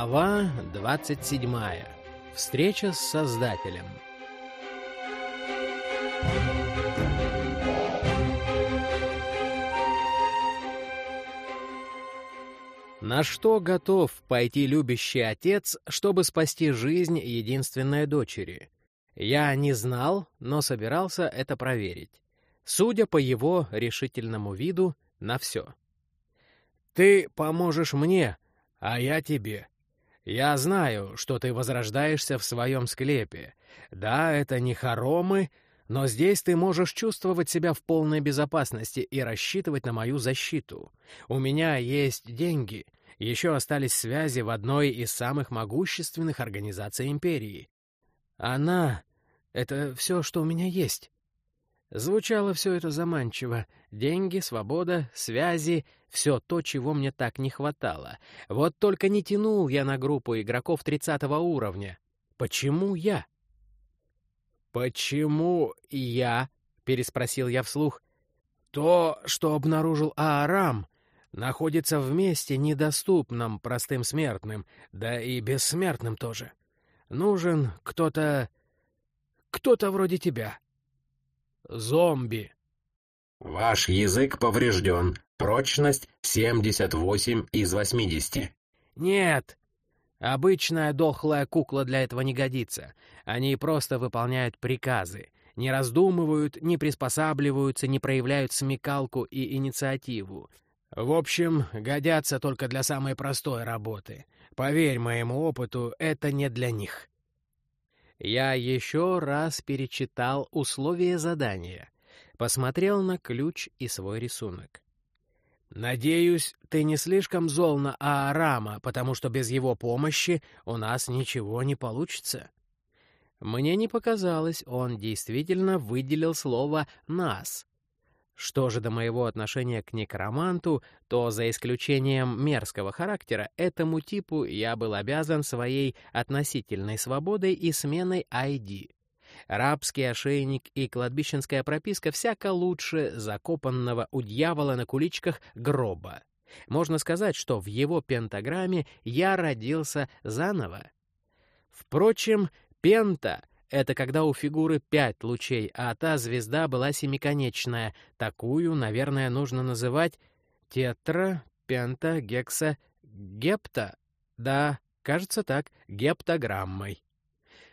Глава 27. Встреча с Создателем. На что готов пойти любящий отец, чтобы спасти жизнь единственной дочери? Я не знал, но собирался это проверить. Судя по его решительному виду, на все. «Ты поможешь мне, а я тебе. Я знаю, что ты возрождаешься в своем склепе. Да, это не хоромы, но здесь ты можешь чувствовать себя в полной безопасности и рассчитывать на мою защиту. У меня есть деньги. Еще остались связи в одной из самых могущественных организаций империи. Она — это все, что у меня есть. Звучало все это заманчиво. Деньги, свобода, связи — все то, чего мне так не хватало. Вот только не тянул я на группу игроков 30 уровня. Почему я? «Почему я?» — переспросил я вслух. «То, что обнаружил Аарам, находится в месте, недоступном простым смертным, да и бессмертным тоже. Нужен кто-то... кто-то вроде тебя» зомби. Ваш язык поврежден. Прочность 78 из 80. Нет. Обычная дохлая кукла для этого не годится. Они просто выполняют приказы. Не раздумывают, не приспосабливаются, не проявляют смекалку и инициативу. В общем, годятся только для самой простой работы. Поверь моему опыту, это не для них. Я еще раз перечитал условия задания, посмотрел на ключ и свой рисунок. «Надеюсь, ты не слишком зол на Аарама, потому что без его помощи у нас ничего не получится». Мне не показалось, он действительно выделил слово «нас», что же до моего отношения к некроманту, то за исключением мерзкого характера, этому типу я был обязан своей относительной свободой и сменой ID. Рабский ошейник и кладбищенская прописка всяко лучше закопанного у дьявола на куличках гроба. Можно сказать, что в его пентаграмме я родился заново. Впрочем, пента это когда у фигуры пять лучей, а та звезда была семиконечная. Такую, наверное, нужно называть тетра, пента, гекса, гепта. Да, кажется так, гептограммой.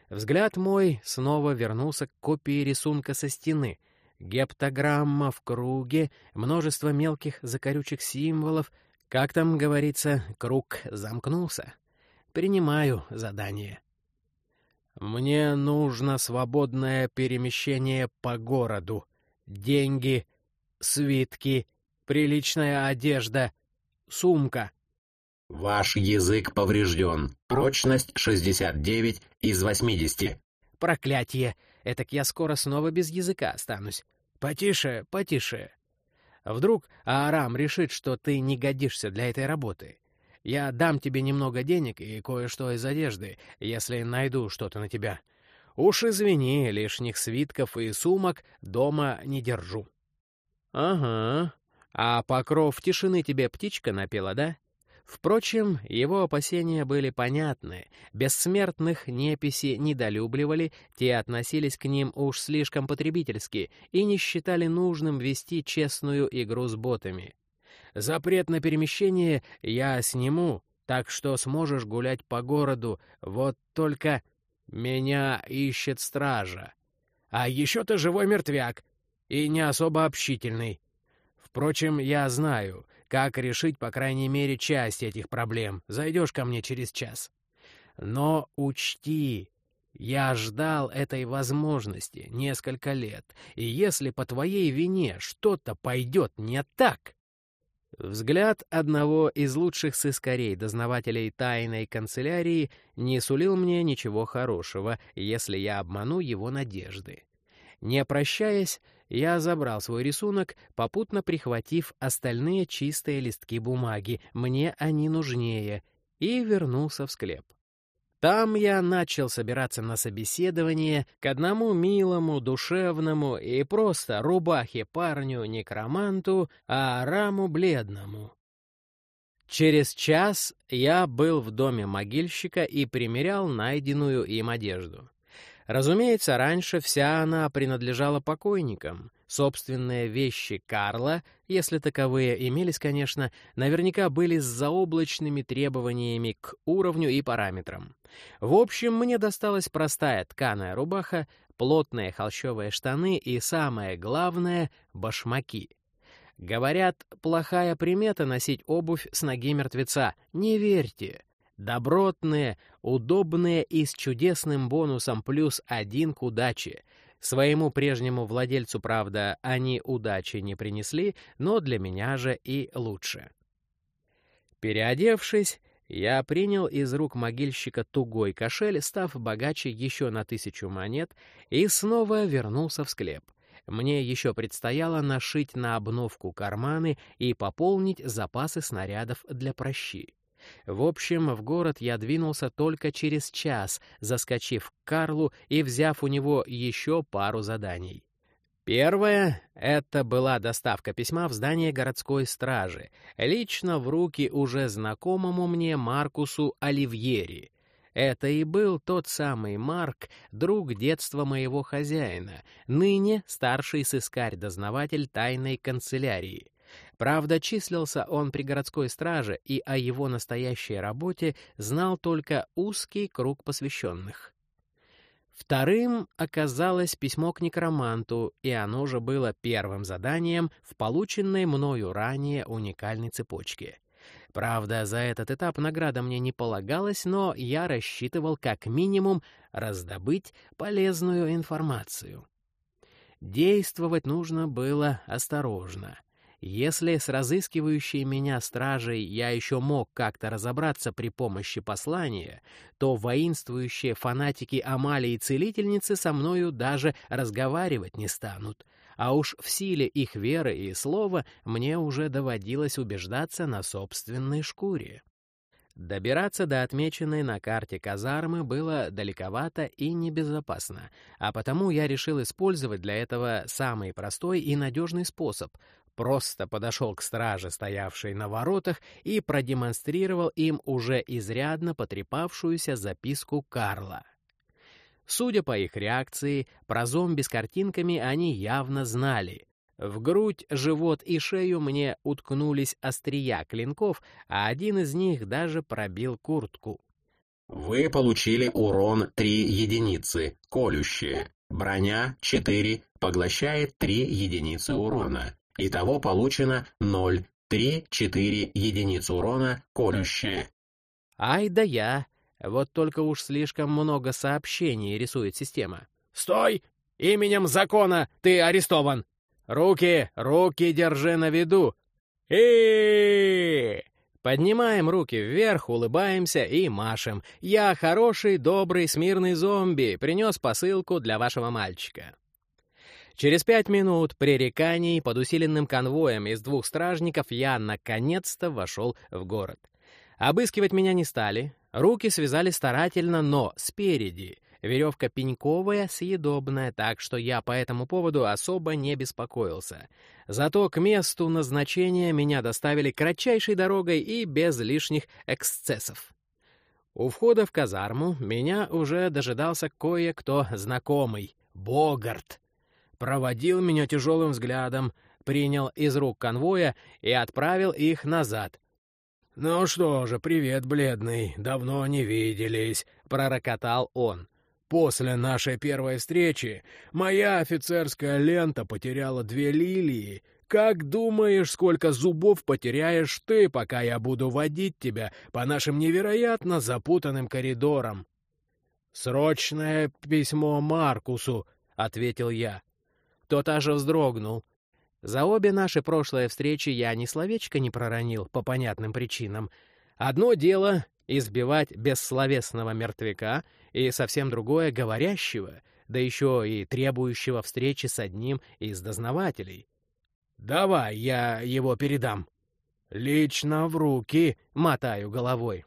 Взгляд мой снова вернулся к копии рисунка со стены. Гептограмма в круге, множество мелких закорючих символов. Как там говорится, круг замкнулся. Принимаю задание. Мне нужно свободное перемещение по городу. Деньги, свитки, приличная одежда, сумка. Ваш язык поврежден. Прочность 69 из 80. Проклятие! Этак я скоро снова без языка останусь. Потише, потише. Вдруг Аарам решит, что ты не годишься для этой работы. Я дам тебе немного денег и кое-что из одежды, если найду что-то на тебя. Уж извини, лишних свитков и сумок дома не держу». «Ага. А покров тишины тебе птичка напела, да?» Впрочем, его опасения были понятны. Бессмертных неписи недолюбливали, те относились к ним уж слишком потребительски и не считали нужным вести честную игру с ботами. Запрет на перемещение я сниму, так что сможешь гулять по городу, вот только меня ищет стража. А еще ты живой мертвяк и не особо общительный. Впрочем, я знаю, как решить, по крайней мере, часть этих проблем. Зайдешь ко мне через час. Но учти, я ждал этой возможности несколько лет, и если по твоей вине что-то пойдет не так, Взгляд одного из лучших сыскарей, дознавателей тайной канцелярии, не сулил мне ничего хорошего, если я обману его надежды. Не прощаясь, я забрал свой рисунок, попутно прихватив остальные чистые листки бумаги, мне они нужнее, и вернулся в склеп. Там я начал собираться на собеседование к одному милому, душевному и просто рубахе парню-некроманту, а раму бледному. Через час я был в доме могильщика и примерял найденную им одежду. Разумеется, раньше вся она принадлежала покойникам. Собственные вещи Карла, если таковые имелись, конечно, наверняка были с заоблачными требованиями к уровню и параметрам. В общем, мне досталась простая тканая рубаха, плотные холщовые штаны и, самое главное, башмаки. Говорят, плохая примета носить обувь с ноги мертвеца. Не верьте. Добротные, удобные и с чудесным бонусом плюс один к удаче. Своему прежнему владельцу, правда, они удачи не принесли, но для меня же и лучше. Переодевшись, я принял из рук могильщика тугой кошель, став богаче еще на тысячу монет, и снова вернулся в склеп. Мне еще предстояло нашить на обновку карманы и пополнить запасы снарядов для прощи. В общем, в город я двинулся только через час, заскочив к Карлу и взяв у него еще пару заданий. Первое — это была доставка письма в здание городской стражи, лично в руки уже знакомому мне Маркусу Оливьери. Это и был тот самый Марк, друг детства моего хозяина, ныне старший сыскарь-дознаватель тайной канцелярии. Правда, числился он при городской страже, и о его настоящей работе знал только узкий круг посвященных. Вторым оказалось письмо к некроманту, и оно же было первым заданием в полученной мною ранее уникальной цепочке. Правда, за этот этап награда мне не полагалась, но я рассчитывал как минимум раздобыть полезную информацию. Действовать нужно было осторожно. Если с разыскивающей меня стражей я еще мог как-то разобраться при помощи послания, то воинствующие фанатики Амалии-целительницы со мною даже разговаривать не станут. А уж в силе их веры и слова мне уже доводилось убеждаться на собственной шкуре. Добираться до отмеченной на карте казармы было далековато и небезопасно, а потому я решил использовать для этого самый простой и надежный способ просто подошел к страже, стоявшей на воротах, и продемонстрировал им уже изрядно потрепавшуюся записку Карла. Судя по их реакции, про зомби с картинками они явно знали. В грудь, живот и шею мне уткнулись острия клинков, а один из них даже пробил куртку. Вы получили урон 3 единицы, колющие. Броня 4, поглощает 3 единицы урона. Итого получено 0, 3, 4 единиц урона, колющие. Ай да я. Вот только уж слишком много сообщений рисует система. «Стой! Именем закона ты арестован! Руки, руки держи на виду! и Поднимаем руки вверх, улыбаемся и машем. Я хороший, добрый, смирный зомби, принес посылку для вашего мальчика. Через пять минут пререканий под усиленным конвоем из двух стражников я наконец-то вошел в город. Обыскивать меня не стали, руки связали старательно, но спереди. Веревка пеньковая, съедобная, так что я по этому поводу особо не беспокоился. Зато к месту назначения меня доставили кратчайшей дорогой и без лишних эксцессов. У входа в казарму меня уже дожидался кое-кто знакомый — Богарт проводил меня тяжелым взглядом, принял из рук конвоя и отправил их назад. «Ну что же, привет, бледный, давно не виделись», — пророкотал он. «После нашей первой встречи моя офицерская лента потеряла две лилии. Как думаешь, сколько зубов потеряешь ты, пока я буду водить тебя по нашим невероятно запутанным коридорам?» «Срочное письмо Маркусу», — ответил я. Тот аж вздрогнул. За обе наши прошлые встречи я ни словечко не проронил по понятным причинам. Одно дело — избивать бессловесного мертвяка, и совсем другое — говорящего, да еще и требующего встречи с одним из дознавателей. «Давай я его передам». «Лично в руки», — мотаю головой.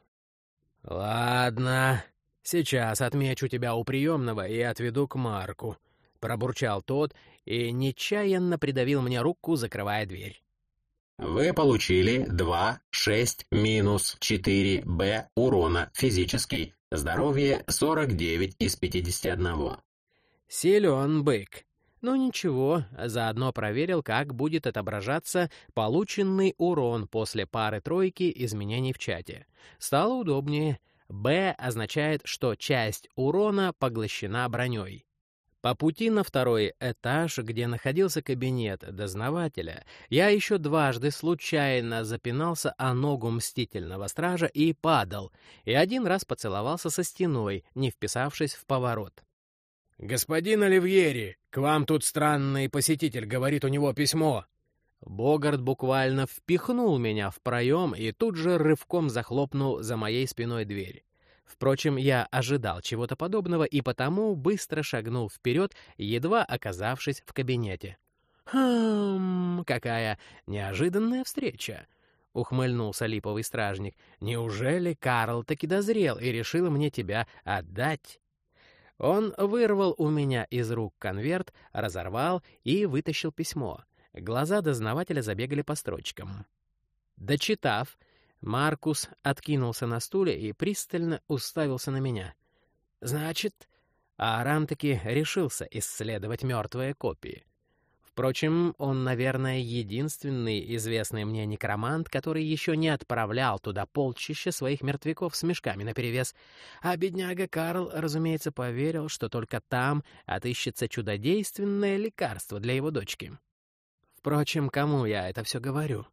«Ладно, сейчас отмечу тебя у приемного и отведу к Марку», — пробурчал тот и нечаянно придавил мне руку, закрывая дверь. Вы получили 2, 6, минус 4 Б урона физический. Здоровье 49 из 51. Силен бык. Ну ничего, заодно проверил, как будет отображаться полученный урон после пары-тройки изменений в чате. Стало удобнее. «Б» означает, что часть урона поглощена броней. По пути на второй этаж, где находился кабинет дознавателя, я еще дважды случайно запинался о ногу мстительного стража и падал, и один раз поцеловался со стеной, не вписавшись в поворот. «Господин Оливьери, к вам тут странный посетитель, говорит, у него письмо». Богарт буквально впихнул меня в проем и тут же рывком захлопнул за моей спиной дверь. Впрочем, я ожидал чего-то подобного и потому быстро шагнул вперед, едва оказавшись в кабинете. «Хм, какая неожиданная встреча!» — ухмыльнулся липовый стражник. «Неужели Карл таки дозрел и решил мне тебя отдать?» Он вырвал у меня из рук конверт, разорвал и вытащил письмо. Глаза дознавателя забегали по строчкам. Дочитав, Маркус откинулся на стуле и пристально уставился на меня. «Значит...» Арам таки решился исследовать мертвые копии. Впрочем, он, наверное, единственный известный мне некромант, который еще не отправлял туда полчища своих мертвяков с мешками наперевес. А бедняга Карл, разумеется, поверил, что только там отыщется чудодейственное лекарство для его дочки. Впрочем, кому я это все говорю?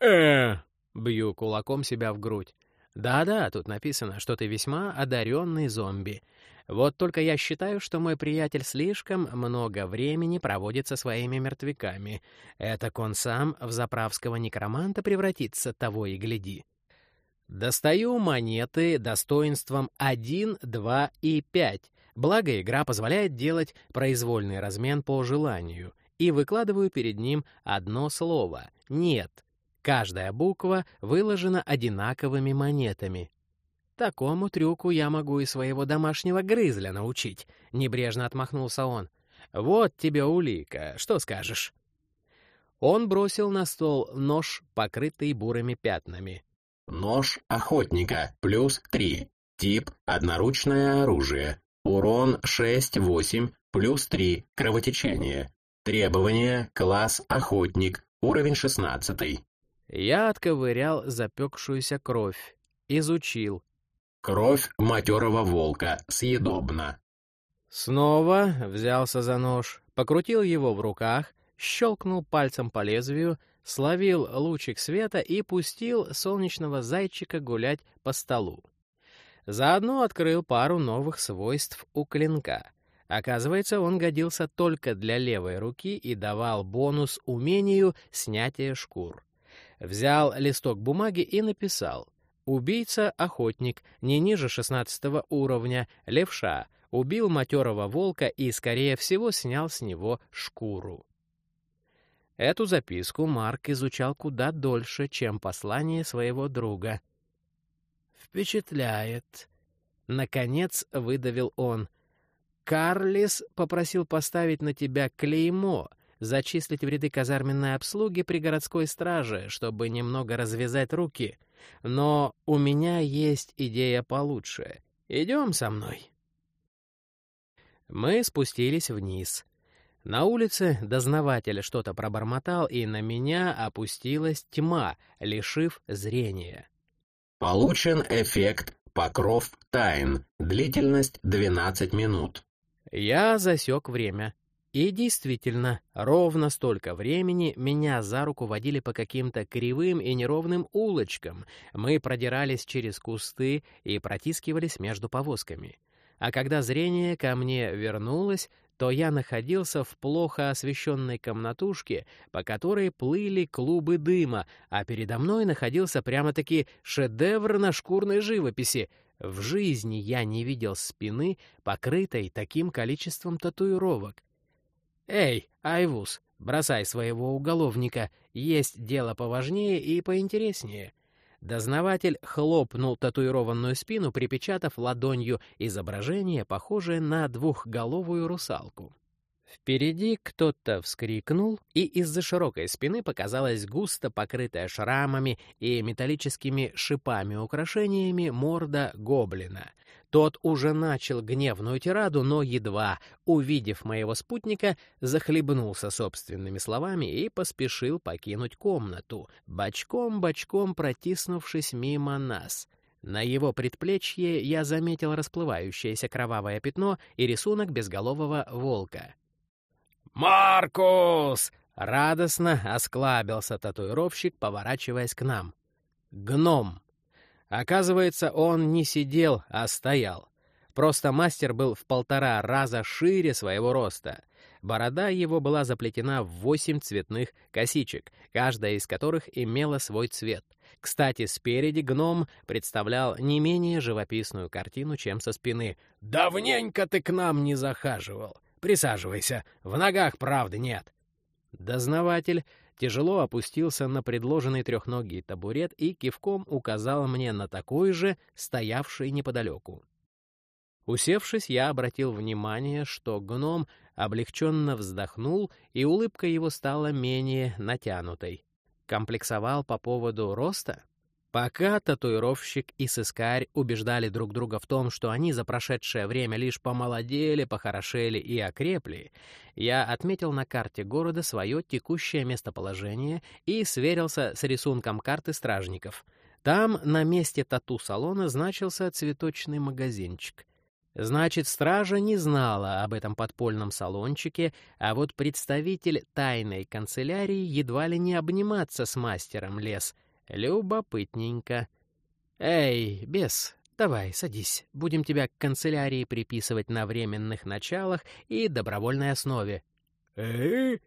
э Бью кулаком себя в грудь. Да-да, тут написано, что ты весьма одаренный зомби. Вот только я считаю, что мой приятель слишком много времени проводит со своими мертвяками. Это он сам в заправского некроманта превратится, того и гляди. Достаю монеты достоинством 1, 2 и 5. Благо, игра позволяет делать произвольный размен по желанию. И выкладываю перед ним одно слово «нет», Каждая буква выложена одинаковыми монетами. Такому трюку я могу и своего домашнего грызля научить, небрежно отмахнулся он. Вот тебе улика, что скажешь? Он бросил на стол нож, покрытый бурыми пятнами. Нож охотника, плюс три. Тип — одноручное оружие. Урон 6-8, плюс 3, кровотечение. Требования — класс охотник, уровень 16. Я отковырял запекшуюся кровь, изучил. Кровь матерого волка, съедобна. Снова взялся за нож, покрутил его в руках, щелкнул пальцем по лезвию, словил лучик света и пустил солнечного зайчика гулять по столу. Заодно открыл пару новых свойств у клинка. Оказывается, он годился только для левой руки и давал бонус умению снятия шкур. Взял листок бумаги и написал. Убийца-охотник, не ниже 16 уровня, левша, убил матерого волка и, скорее всего, снял с него шкуру. Эту записку Марк изучал куда дольше, чем послание своего друга. «Впечатляет», — наконец выдавил он. «Карлис попросил поставить на тебя клеймо — зачислить в ряды казарменной обслуги при городской страже, чтобы немного развязать руки. Но у меня есть идея получше. Идем со мной. Мы спустились вниз. На улице дознаватель что-то пробормотал, и на меня опустилась тьма, лишив зрения. Получен эффект «Покров тайн». Длительность 12 минут. Я засек время. И действительно, ровно столько времени меня за руку водили по каким-то кривым и неровным улочкам. Мы продирались через кусты и протискивались между повозками. А когда зрение ко мне вернулось, то я находился в плохо освещенной комнатушке, по которой плыли клубы дыма, а передо мной находился прямо-таки шедевр на шкурной живописи. В жизни я не видел спины, покрытой таким количеством татуировок. «Эй, Айвус, бросай своего уголовника, есть дело поважнее и поинтереснее». Дознаватель хлопнул татуированную спину, припечатав ладонью изображение, похожее на двухголовую русалку. Впереди кто-то вскрикнул, и из-за широкой спины показалась густо покрытая шрамами и металлическими шипами-украшениями морда гоблина. Тот уже начал гневную тираду, но едва, увидев моего спутника, захлебнулся собственными словами и поспешил покинуть комнату, бочком-бочком протиснувшись мимо нас — на его предплечье я заметил расплывающееся кровавое пятно и рисунок безголового волка. «Маркус!» — радостно осклабился татуировщик, поворачиваясь к нам. «Гном!» Оказывается, он не сидел, а стоял. Просто мастер был в полтора раза шире своего роста. Борода его была заплетена в восемь цветных косичек, каждая из которых имела свой цвет. Кстати, спереди гном представлял не менее живописную картину, чем со спины. «Давненько ты к нам не захаживал. Присаживайся, в ногах правды нет». Дознаватель тяжело опустился на предложенный трехногий табурет и кивком указал мне на такой же, стоявший неподалеку. Усевшись, я обратил внимание, что гном облегченно вздохнул, и улыбка его стала менее натянутой. Комплексовал по поводу роста? Пока татуировщик и сыскарь убеждали друг друга в том, что они за прошедшее время лишь помолодели, похорошели и окрепли, я отметил на карте города свое текущее местоположение и сверился с рисунком карты стражников. Там на месте тату-салона значился цветочный магазинчик. Значит, стража не знала об этом подпольном салончике, а вот представитель тайной канцелярии едва ли не обниматься с мастером лез. Любопытненько. «Эй, бес, давай, садись. Будем тебя к канцелярии приписывать на временных началах и добровольной основе». «Эй?»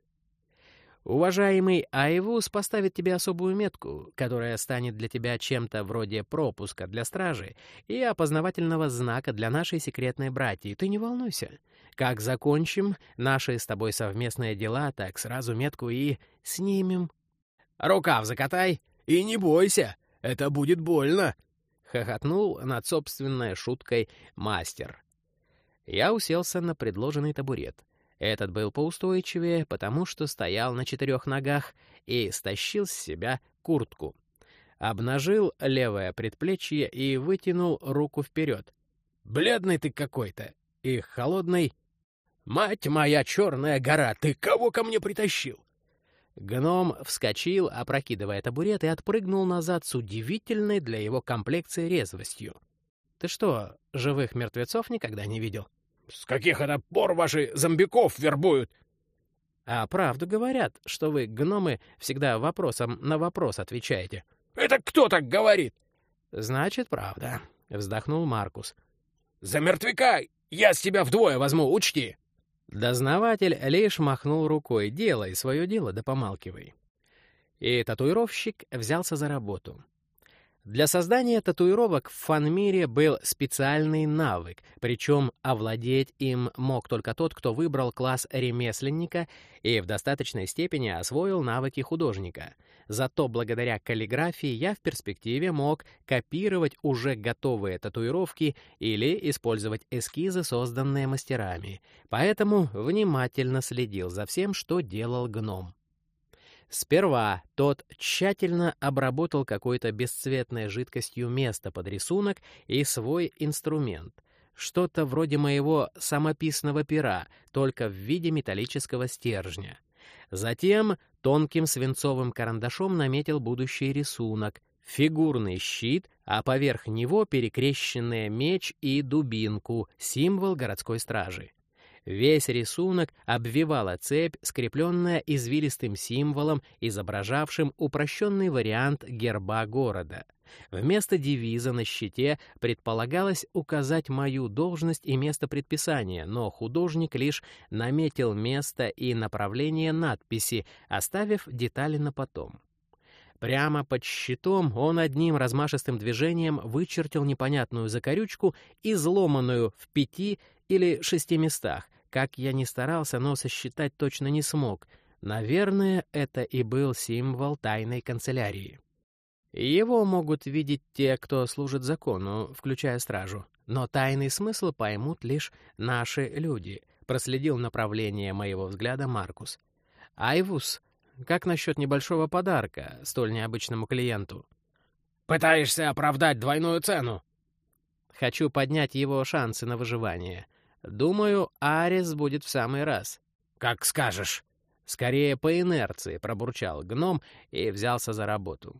Уважаемый Айвус поставит тебе особую метку, которая станет для тебя чем-то вроде пропуска для стражи и опознавательного знака для нашей секретной братьи. Ты не волнуйся. Как закончим наши с тобой совместные дела, так сразу метку и снимем. Рукав закатай и не бойся, это будет больно, хохотнул над собственной шуткой мастер. Я уселся на предложенный табурет. Этот был поустойчивее, потому что стоял на четырех ногах и стащил с себя куртку. Обнажил левое предплечье и вытянул руку вперед. «Бледный ты какой-то! И холодный!» «Мать моя черная гора, ты кого ко мне притащил?» Гном вскочил, опрокидывая табурет, и отпрыгнул назад с удивительной для его комплекции резвостью. «Ты что, живых мертвецов никогда не видел?» С каких это пор ваши зомбиков вербуют? А правду говорят, что вы, гномы, всегда вопросом на вопрос отвечаете. Это кто так говорит? Значит, правда, вздохнул Маркус. За мертвяка я с тебя вдвое возьму, учти. Дознаватель лишь махнул рукой, делай свое дело да помалкивай. И татуировщик взялся за работу. Для создания татуировок в фанмире был специальный навык, причем овладеть им мог только тот, кто выбрал класс ремесленника и в достаточной степени освоил навыки художника. Зато благодаря каллиграфии я в перспективе мог копировать уже готовые татуировки или использовать эскизы, созданные мастерами. Поэтому внимательно следил за всем, что делал гном. Сперва тот тщательно обработал какой-то бесцветной жидкостью место под рисунок и свой инструмент. Что-то вроде моего самописного пера, только в виде металлического стержня. Затем тонким свинцовым карандашом наметил будущий рисунок, фигурный щит, а поверх него перекрещенные меч и дубинку, символ городской стражи. Весь рисунок обвивала цепь, скрепленная извилистым символом, изображавшим упрощенный вариант герба города. Вместо девиза на щите предполагалось указать мою должность и место предписания, но художник лишь наметил место и направление надписи, оставив детали на потом. Прямо под щитом он одним размашистым движением вычертил непонятную закорючку, изломанную в пяти или шести местах, как я ни старался, но сосчитать точно не смог. Наверное, это и был символ тайной канцелярии. Его могут видеть те, кто служит закону, включая стражу. Но тайный смысл поймут лишь наши люди. проследил направление моего взгляда Маркус. «Айвус, как насчет небольшого подарка столь необычному клиенту?» «Пытаешься оправдать двойную цену?» «Хочу поднять его шансы на выживание. Думаю, Арис будет в самый раз». «Как скажешь». Скорее по инерции пробурчал гном и взялся за работу.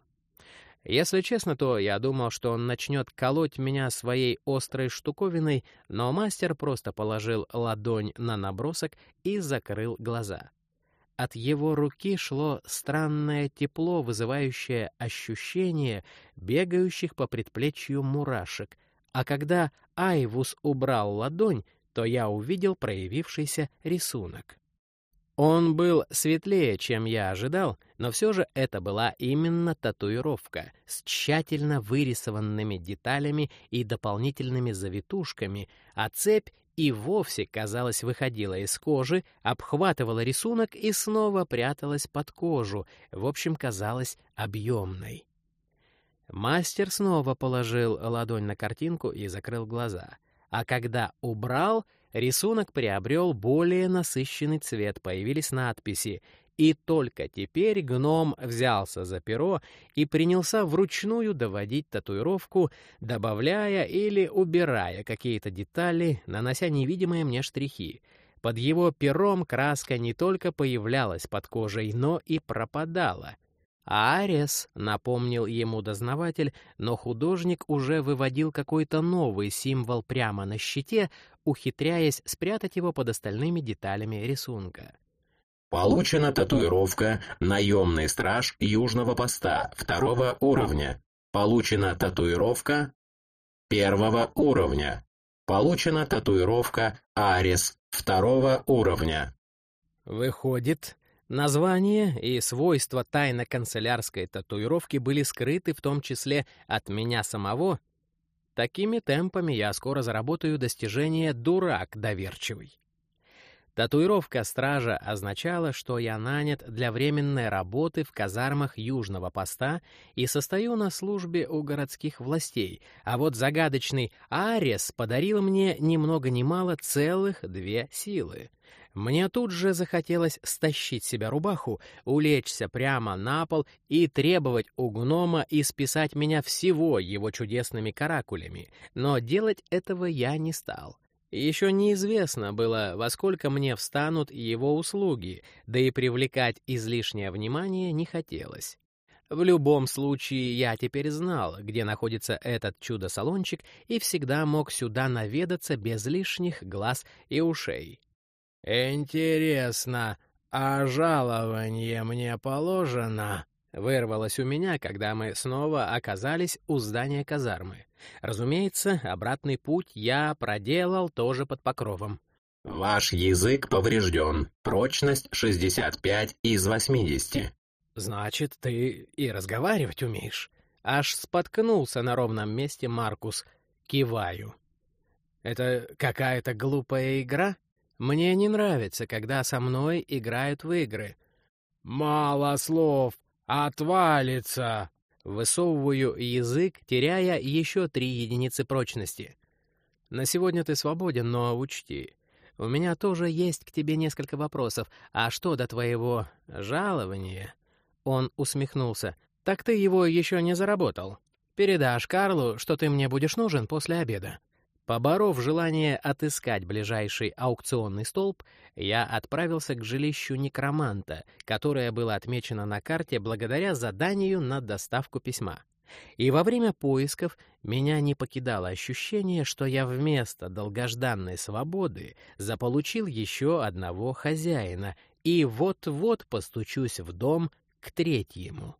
Если честно, то я думал, что он начнет колоть меня своей острой штуковиной, но мастер просто положил ладонь на набросок и закрыл глаза. От его руки шло странное тепло, вызывающее ощущение бегающих по предплечью мурашек, а когда Айвус убрал ладонь, то я увидел проявившийся рисунок. Он был светлее, чем я ожидал, но все же это была именно татуировка с тщательно вырисованными деталями и дополнительными завитушками, а цепь и вовсе, казалось, выходила из кожи, обхватывала рисунок и снова пряталась под кожу, в общем, казалась объемной. Мастер снова положил ладонь на картинку и закрыл глаза, а когда убрал — Рисунок приобрел более насыщенный цвет, появились надписи, и только теперь гном взялся за перо и принялся вручную доводить татуировку, добавляя или убирая какие-то детали, нанося невидимые мне штрихи. Под его пером краска не только появлялась под кожей, но и пропадала. «Арес», — напомнил ему дознаватель, но художник уже выводил какой-то новый символ прямо на щите, ухитряясь спрятать его под остальными деталями рисунка. Получена татуировка «Наемный страж Южного поста» второго уровня. Получена татуировка первого уровня. Получена татуировка «Арес» второго уровня. Выходит, Название и свойства тайно-канцелярской татуировки были скрыты в том числе от меня самого. Такими темпами я скоро заработаю достижение «дурак доверчивый». Татуировка стража означала, что я нанят для временной работы в казармах Южного поста и состою на службе у городских властей, а вот загадочный Арес подарил мне ни много ни мало целых две силы. Мне тут же захотелось стащить себя рубаху, улечься прямо на пол и требовать у гнома исписать меня всего его чудесными каракулями, но делать этого я не стал. Еще неизвестно было, во сколько мне встанут его услуги, да и привлекать излишнее внимание не хотелось. В любом случае, я теперь знал, где находится этот чудо-салончик, и всегда мог сюда наведаться без лишних глаз и ушей. «Интересно, а жалование мне положено?» Вырвалось у меня, когда мы снова оказались у здания казармы. Разумеется, обратный путь я проделал тоже под покровом. Ваш язык поврежден. Прочность 65 из 80. Значит, ты и разговаривать умеешь. Аж споткнулся на ровном месте Маркус. Киваю. Это какая-то глупая игра? Мне не нравится, когда со мной играют в игры. Мало слов, «Отвалится!» Высовываю язык, теряя еще три единицы прочности. «На сегодня ты свободен, но учти, у меня тоже есть к тебе несколько вопросов. А что до твоего жалования?» Он усмехнулся. «Так ты его еще не заработал. Передашь Карлу, что ты мне будешь нужен после обеда». Поборов желание отыскать ближайший аукционный столб, я отправился к жилищу некроманта, которое было отмечено на карте благодаря заданию на доставку письма. И во время поисков меня не покидало ощущение, что я вместо долгожданной свободы заполучил еще одного хозяина и вот-вот постучусь в дом к третьему.